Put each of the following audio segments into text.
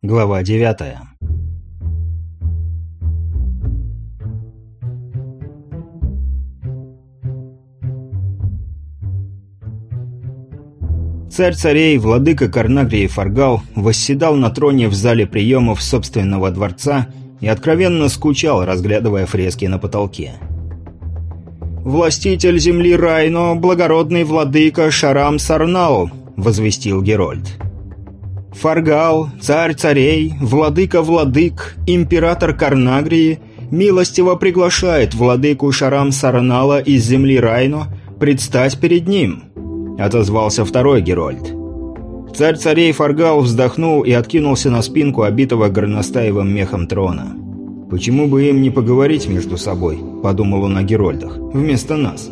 Глава девятая. Царь царей, владыка Карнагрии Фаргал, восседал на троне в зале приемов собственного дворца и откровенно скучал, разглядывая фрески на потолке. «Властитель земли Райно, благородный владыка Шарам Сарнау», — возвестил Герольд. «Фаргал, царь царей, владыка владык, император Карнагрии милостиво приглашает владыку Шарам Сарнала из земли Райно предстать перед ним», — отозвался второй Герольд. Царь царей Фаргал вздохнул и откинулся на спинку обитого горностаевым мехом трона. «Почему бы им не поговорить между собой?» – подумал он о Герольдах. «Вместо нас».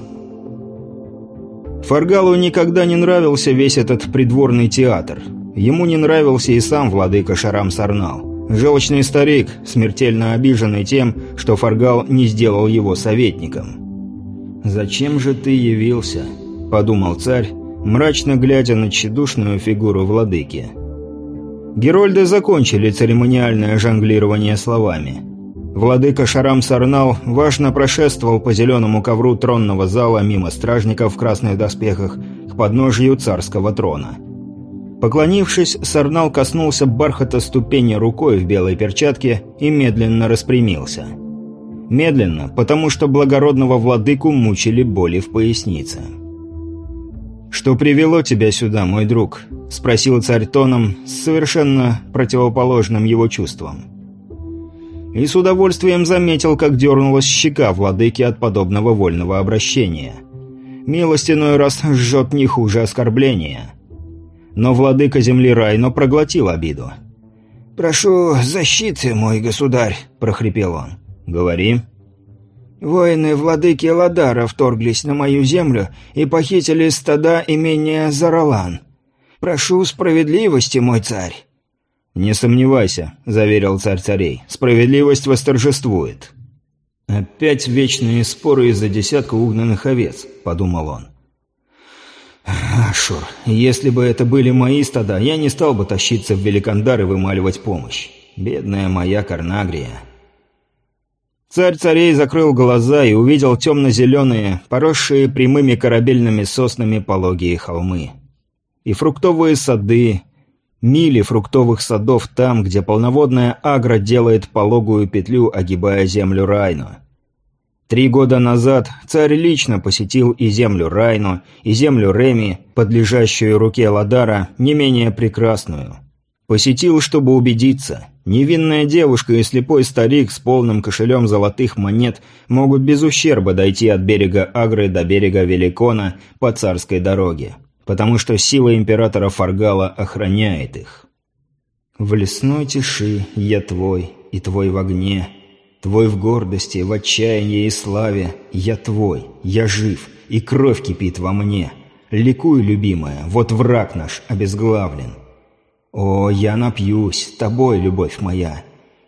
Фаргалу никогда не нравился весь этот придворный театр. Ему не нравился и сам владыка Шарам Сарнал. Желчный старик, смертельно обиженный тем, что Фаргал не сделал его советником. «Зачем же ты явился?» – подумал царь, мрачно глядя на тщедушную фигуру владыки. Герольды закончили церемониальное жонглирование словами – Владыка Шарам Сарнал важно прошествовал по зеленому ковру тронного зала мимо стражников в красных доспехах к подножию царского трона. Поклонившись, Сарнал коснулся бархата ступени рукой в белой перчатке и медленно распрямился. Медленно, потому что благородного владыку мучили боли в пояснице. «Что привело тебя сюда, мой друг?» – спросил царь тоном с совершенно противоположным его чувством и с удовольствием заметил, как дернулась щека владыки от подобного вольного обращения. Милость иной раз жжет не хуже оскорбления. Но владыка земли Райно проглотил обиду. «Прошу защиты, мой государь», — прохрипел он. «Говори». «Воины владыки Ладара вторглись на мою землю и похитили стада имения Заралан. Прошу справедливости, мой царь». «Не сомневайся», — заверил царь царей, — «справедливость восторжествует». «Опять вечные споры из-за десятка угнанных овец», — подумал он. «Ашур, если бы это были мои стада, я не стал бы тащиться в Великандар и вымаливать помощь. Бедная моя Карнагрия». Царь царей закрыл глаза и увидел темно-зеленые, поросшие прямыми корабельными соснами пологие холмы. И фруктовые сады, Мили фруктовых садов там, где полноводная агра делает пологую петлю, огибая землю Райну. Три года назад царь лично посетил и землю Райну, и землю Реми, подлежащую руке Ладара, не менее прекрасную. Посетил, чтобы убедиться. Невинная девушка и слепой старик с полным кошелем золотых монет могут без ущерба дойти от берега Агры до берега Великона по царской дороге потому что сила императора Фаргала охраняет их. В лесной тиши я твой, и твой в огне, твой в гордости, в отчаянии и славе, я твой, я жив, и кровь кипит во мне. Ликуй, любимая, вот враг наш обезглавлен. О, я напьюсь, тобой, любовь моя.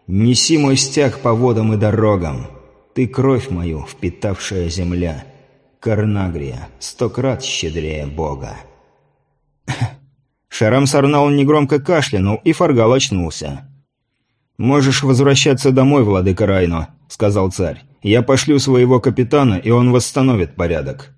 Неси мой стяг по водам и дорогам. Ты кровь мою, впитавшая земля. Карнагрия, сто крат щедрее Бога. Шарам Сарнал негромко кашлянул, и Фаргал очнулся. «Можешь возвращаться домой, владыка Райно», — сказал царь. «Я пошлю своего капитана, и он восстановит порядок».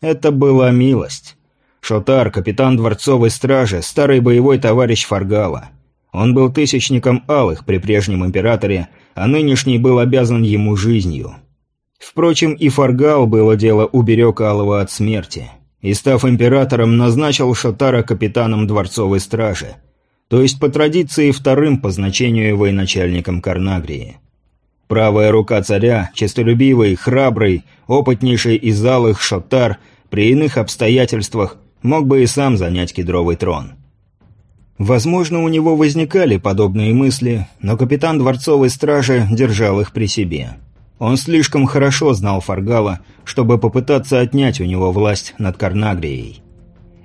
Это была милость. Шотар, капитан дворцовой стражи, старый боевой товарищ Фаргала. Он был тысячником алых при прежнем императоре, а нынешний был обязан ему жизнью. Впрочем, и Фаргал было дело уберег Алого от смерти и, став императором, назначил Шатара капитаном дворцовой стражи, то есть по традиции вторым по значению военачальником Карнагрии. Правая рука царя, честолюбивый, храбрый, опытнейший из алых Шатар, при иных обстоятельствах мог бы и сам занять кедровый трон. Возможно, у него возникали подобные мысли, но капитан дворцовой стражи держал их при себе. Он слишком хорошо знал Фаргала, чтобы попытаться отнять у него власть над Карнагрией.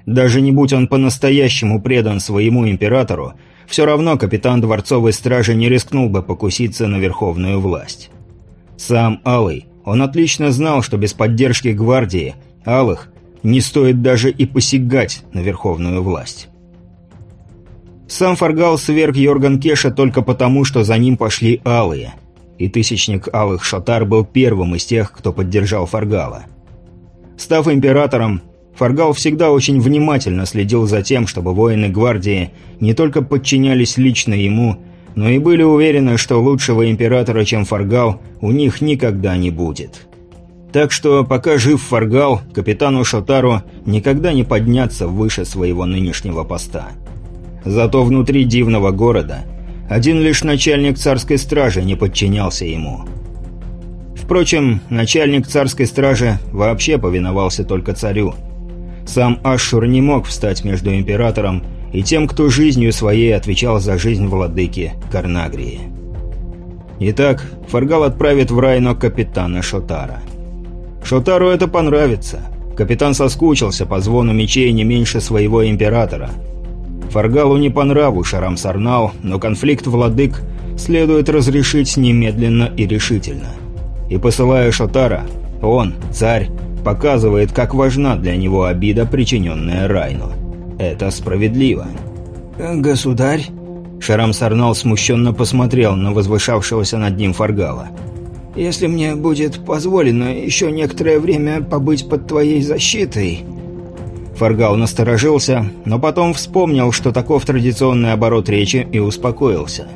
Даже не будь он по-настоящему предан своему императору, все равно капитан дворцовой стражи не рискнул бы покуситься на верховную власть. Сам Алый, он отлично знал, что без поддержки гвардии, Алых, не стоит даже и посягать на верховную власть. Сам Фаргал сверг Йорган Кеша только потому, что за ним пошли алые. И тысячник алых Шотар был первым из тех, кто поддержал Фаргала. Став императором, Фаргал всегда очень внимательно следил за тем, чтобы воины гвардии не только подчинялись лично ему, но и были уверены, что лучшего императора, чем Фаргал, у них никогда не будет. Так что, пока жив Фаргал, капитану Шотару никогда не подняться выше своего нынешнего поста. Зато внутри дивного города один лишь начальник царской стражи не подчинялся ему. Впрочем, начальник царской стражи вообще повиновался только царю. Сам Ашшур не мог встать между императором и тем, кто жизнью своей отвечал за жизнь владыки Карнагрии. Итак, Фаргал отправит в Райно капитана Шотара. Шотару это понравится. Капитан соскучился по звону мечей не меньше своего императора. Фаргалу не по нраву Шарам Сарнал, но конфликт владык следует разрешить немедленно и решительно. И посылая Шотара, он, царь, показывает, как важна для него обида, причиненная Райну. Это справедливо. «Государь?» Шарам Сарнал смущенно посмотрел на возвышавшегося над ним Фаргала. «Если мне будет позволено еще некоторое время побыть под твоей защитой...» Фаргал насторожился, но потом вспомнил, что таков традиционный оборот речи, и успокоился.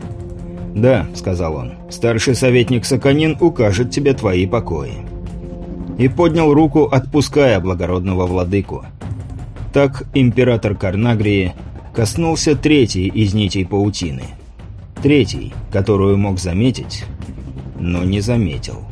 «Да», — сказал он, — «старший советник Саканин укажет тебе твои покои» и поднял руку, отпуская благородного владыку. Так император Карнагрии коснулся третьей из нитей паутины. Третий, которую мог заметить, но не заметил.